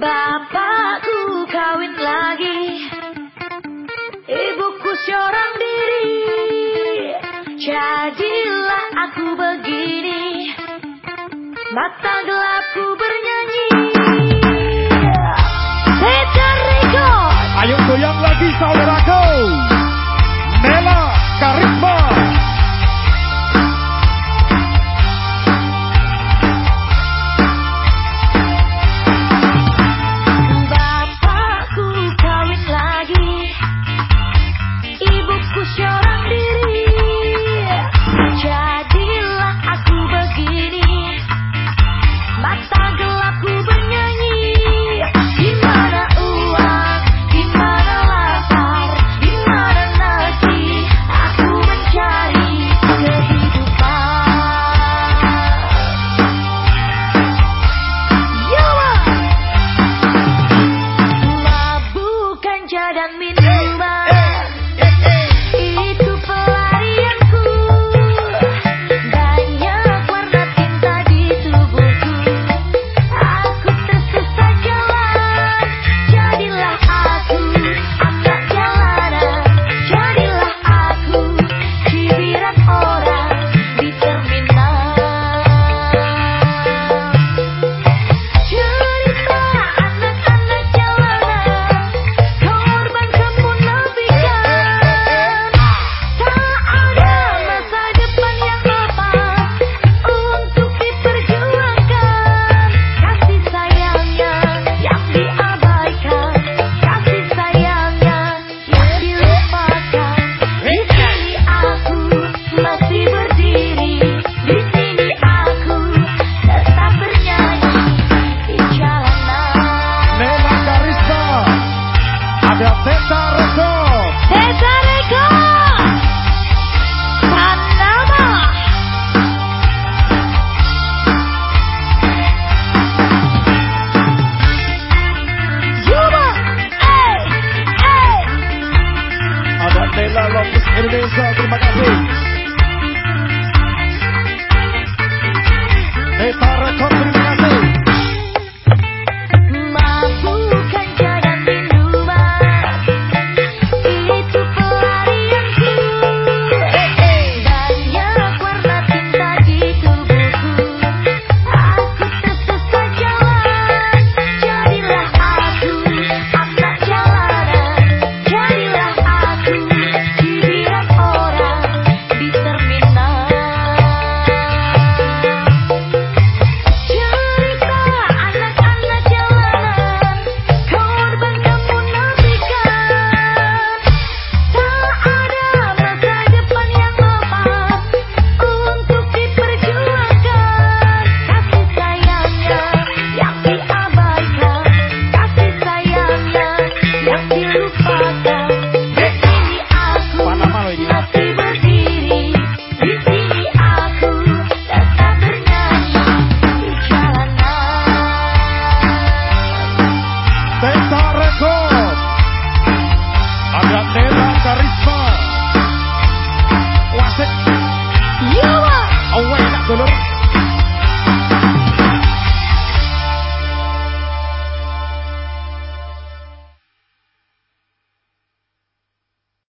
Bapakku kawin lagi. Ibuku seorang diri. Jadilah aku begini. Mata gelapku ber Hey. Beleza, terima kasih. Eta